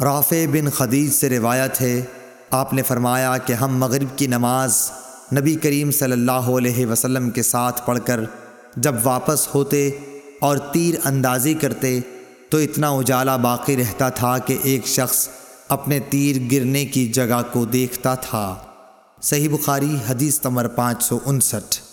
رافع بن خدیج سے روایت ہے، آپ نے فرمایا کہ ہم مغرب کی نماز نبی کریم صلی اللہ علیہ وسلم کے ساتھ پڑھ کر جب واپس ہوتے اور تیر اندازی کرتے تو اتنا اجالا باقی رہتا تھا کہ ایک شخص اپنے تیر گرنے کی جگہ کو دیکھتا تھا۔ صحیح بخاری حدیث نمبر پانچ سو انسٹھ۔